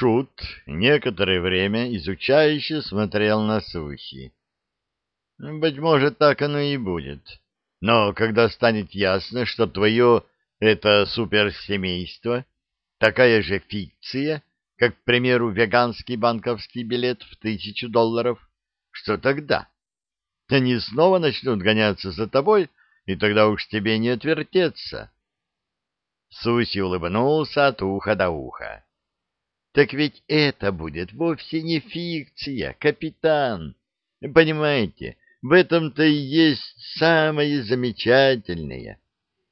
Шут некоторое время изучающе смотрел на сухи. Быть может, так оно и будет. Но когда станет ясно, что твое это суперсемейство такая же фикция, как, к примеру, веганский банковский билет в тысячу долларов, что тогда? Они снова начнут гоняться за тобой, и тогда уж тебе не отвертеться. Суси улыбнулся от уха до уха. Так ведь это будет вовсе не фикция, капитан. Понимаете, в этом-то и есть самое замечательное.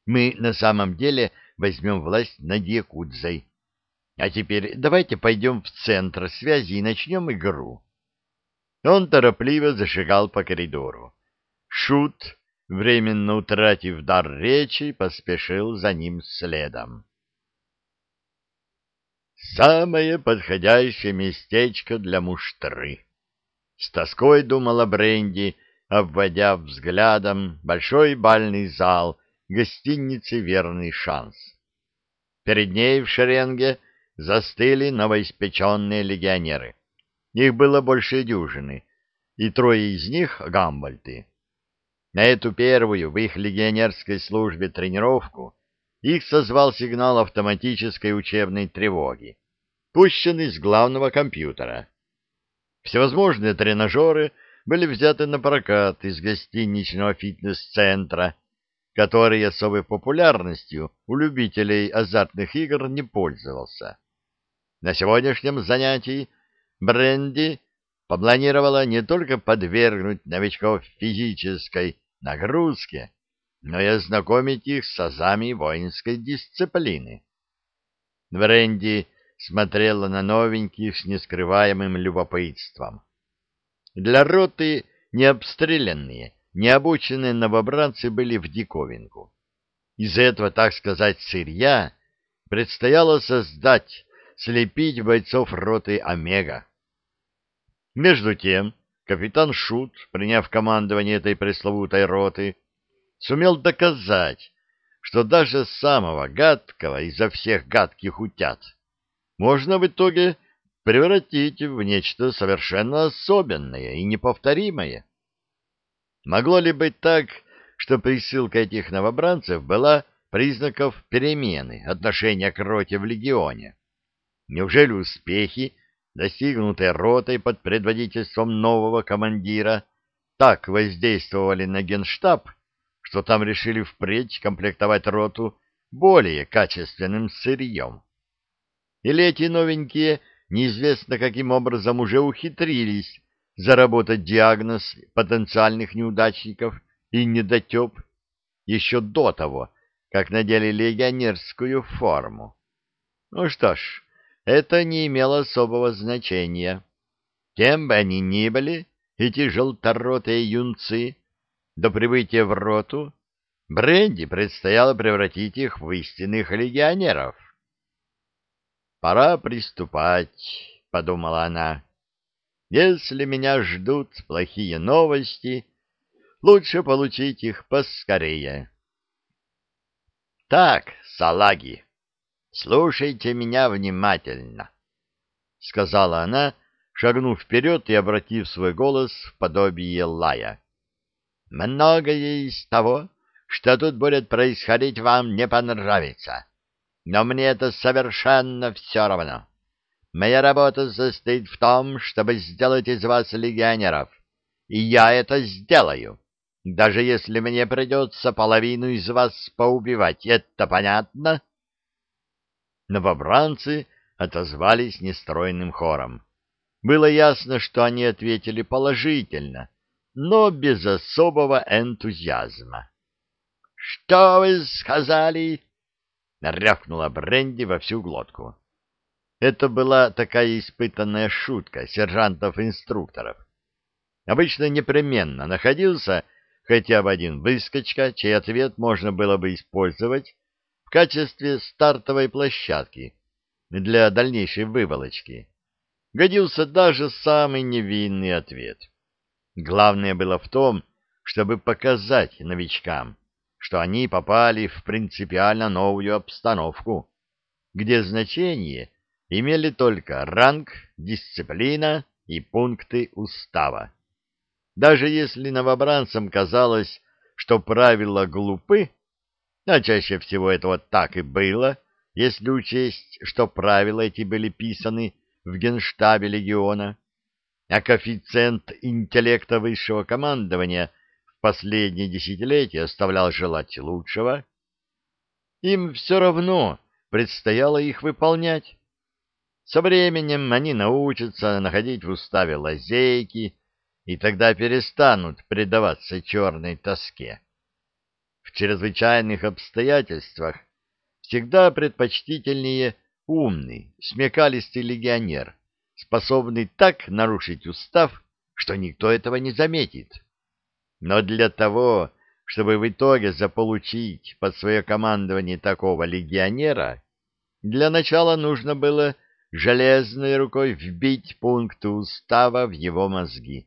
Мы на самом деле возьмем власть над Якудзой. А теперь давайте пойдем в центр связи и начнем игру. Он торопливо зашагал по коридору. Шут, временно утратив дар речи, поспешил за ним следом. Самое подходящее местечко для муштры. С тоской думала Бренди, обводя взглядом большой бальный зал гостиницы «Верный шанс». Перед ней в шеренге застыли новоиспеченные легионеры. Их было больше дюжины, и трое из них — гамбальты. На эту первую в их легионерской службе тренировку их созвал сигнал автоматической учебной тревоги, пущенный с главного компьютера. Всевозможные тренажеры были взяты на прокат из гостиничного фитнес-центра, который особой популярностью у любителей азартных игр не пользовался. На сегодняшнем занятии Бренди попланировала не только подвергнуть новичков физической нагрузке, но и ознакомить их с азами воинской дисциплины. Бренди смотрела на новеньких с нескрываемым любопытством. Для роты необстрелянные, необученные новобранцы были в диковинку. Из этого, так сказать, сырья предстояло создать, слепить бойцов роты Омега. Между тем, капитан Шут, приняв командование этой пресловутой роты, сумел доказать, что даже самого гадкого изо всех гадких утят можно в итоге превратить в нечто совершенно особенное и неповторимое. Могло ли быть так, что присылка этих новобранцев была признаков перемены отношения к роте в легионе? Неужели успехи, достигнутые ротой под предводительством нового командира, так воздействовали на генштаб, что там решили впредь комплектовать роту более качественным сырьем. Или эти новенькие неизвестно каким образом уже ухитрились заработать диагноз потенциальных неудачников и недотеп еще до того, как надели легионерскую форму. Ну что ж, это не имело особого значения. Кем бы они ни были, эти желторотые юнцы, до прибытия в роту, Бренди предстояло превратить их в истинных легионеров. «Пора приступать», — подумала она. «Если меня ждут плохие новости, лучше получить их поскорее». «Так, салаги, слушайте меня внимательно», — сказала она, шагнув вперед и обратив свой голос в подобие лая. Многое из того, что тут будет происходить, вам не понравится. Но мне это совершенно все равно. Моя работа состоит в том, чтобы сделать из вас легионеров. И я это сделаю. Даже если мне придется половину из вас поубивать. Это понятно? Новобранцы отозвались нестройным хором. Было ясно, что они ответили положительно — но без особого энтузиазма. — Что вы сказали? — рявкнула Бренди во всю глотку. Это была такая испытанная шутка сержантов-инструкторов. Обычно непременно находился хотя бы один выскочка, чей ответ можно было бы использовать в качестве стартовой площадки для дальнейшей выволочки. Годился даже самый невинный ответ. Главное было в том, чтобы показать новичкам, что они попали в принципиально новую обстановку, где значение имели только ранг, дисциплина и пункты устава. Даже если новобранцам казалось, что правила глупы, а чаще всего это вот так и было, если учесть, что правила эти были писаны в генштабе легиона, а коэффициент интеллекта высшего командования в последние десятилетия оставлял желать лучшего, им все равно предстояло их выполнять. Со временем они научатся находить в уставе лазейки, и тогда перестанут предаваться черной тоске. В чрезвычайных обстоятельствах всегда предпочтительнее умный, смекалистый легионер, способный так нарушить устав, что никто этого не заметит. Но для того, чтобы в итоге заполучить под свое командование такого легионера, для начала нужно было железной рукой вбить пункты устава в его мозги.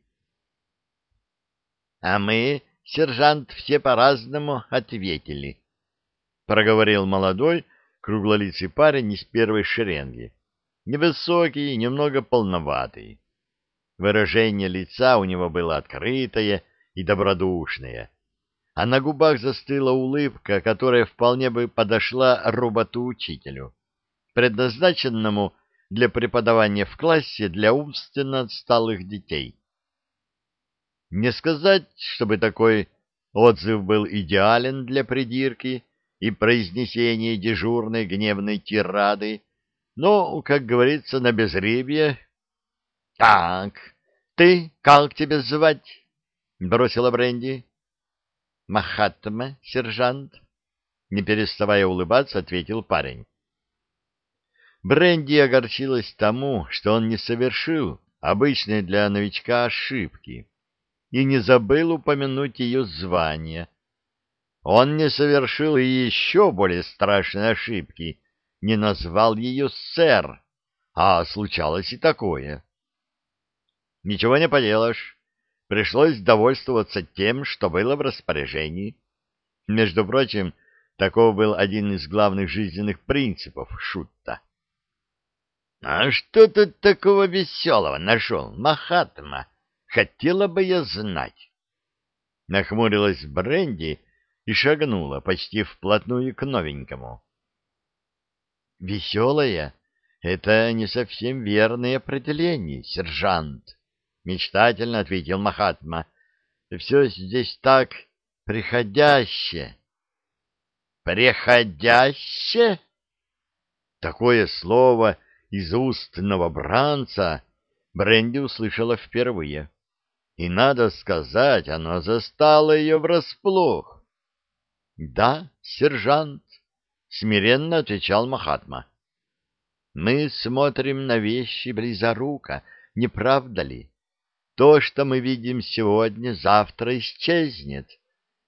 — А мы, сержант, все по-разному ответили, — проговорил молодой, круглолицый парень из первой шеренги. Невысокий, немного полноватый. Выражение лица у него было открытое и добродушное, а на губах застыла улыбка, которая вполне бы подошла роботу-учителю, предназначенному для преподавания в классе для умственно отсталых детей. Не сказать, чтобы такой отзыв был идеален для придирки и произнесения дежурной гневной тирады, но, как говорится, на безрыбье... — Так, ты, как тебя звать? — бросила Бренди. — Махатма, сержант. Не переставая улыбаться, ответил парень. Бренди огорчилась тому, что он не совершил обычной для новичка ошибки и не забыл упомянуть ее звание. Он не совершил и еще более страшной ошибки, не назвал ее сэр, а случалось и такое. Ничего не поделаешь, пришлось довольствоваться тем, что было в распоряжении. Между прочим, таков был один из главных жизненных принципов Шутта. — А что тут такого веселого нашел, Махатма? Хотела бы я знать. Нахмурилась Бренди и шагнула почти вплотную к новенькому. «Веселая — это не совсем верное определение, сержант», — мечтательно ответил Махатма. «Все здесь так приходяще». «Приходяще?» Такое слово из уст новобранца Бренди услышала впервые. И, надо сказать, оно застало ее врасплох. — Да, сержант, — смиренно отвечал Махатма. — Мы смотрим на вещи близоруко, не правда ли? То, что мы видим сегодня, завтра исчезнет,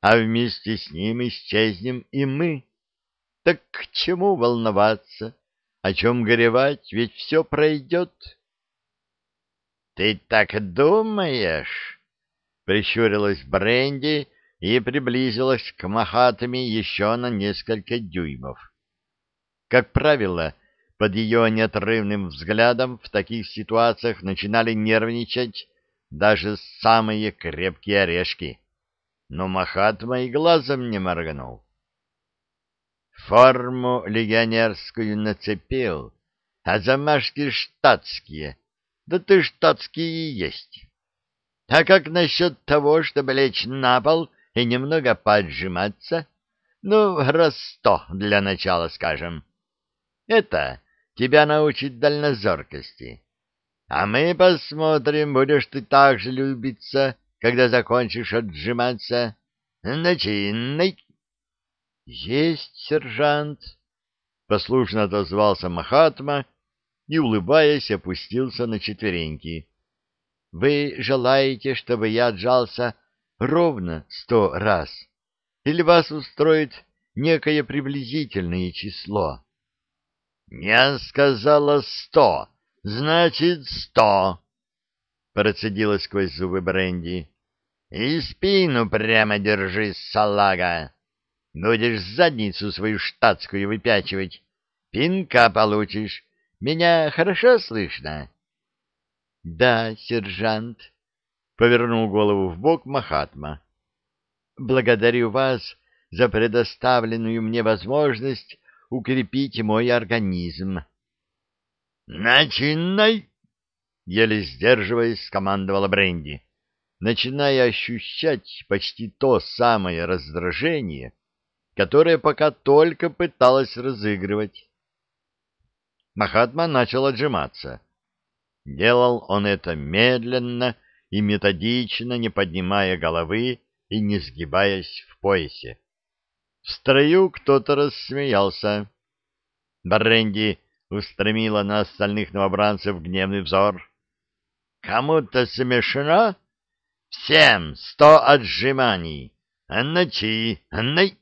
а вместе с ним исчезнем и мы. Так к чему волноваться? О чем горевать? Ведь все пройдет. «Ты так думаешь?» — прищурилась Бренди и приблизилась к Махатами еще на несколько дюймов. Как правило, под ее неотрывным взглядом в таких ситуациях начинали нервничать даже самые крепкие орешки. Но Махатма и глазом не моргнул. Форму легионерскую нацепил, а замашки штатские — да ты штатский и есть. А как насчет того, чтобы лечь на пол и немного поджиматься? Ну, раз сто для начала, скажем. Это тебя научит дальнозоркости. А мы посмотрим, будешь ты так же любиться, когда закончишь отжиматься. Начинай. Есть, сержант, — послушно отозвался Махатма, и, улыбаясь, опустился на четвереньки. — Вы желаете, чтобы я отжался ровно сто раз? Или вас устроит некое приблизительное число? — Не сказала сто, значит сто, — процедила сквозь зубы Бренди. — И спину прямо держи, салага. Будешь задницу свою штатскую выпячивать, пинка получишь Меня хорошо слышно? — Да, сержант, — повернул голову в бок Махатма. — Благодарю вас за предоставленную мне возможность укрепить мой организм. — Начинай! — еле сдерживаясь, скомандовала Бренди, начиная ощущать почти то самое раздражение, которое пока только пыталась разыгрывать. Махатма начал отжиматься. Делал он это медленно и методично, не поднимая головы и не сгибаясь в поясе. В строю кто-то рассмеялся. Баренди устремила на остальных новобранцев гневный взор. «Кому-то смешно? Всем сто отжиманий! Анначи! Аннай!»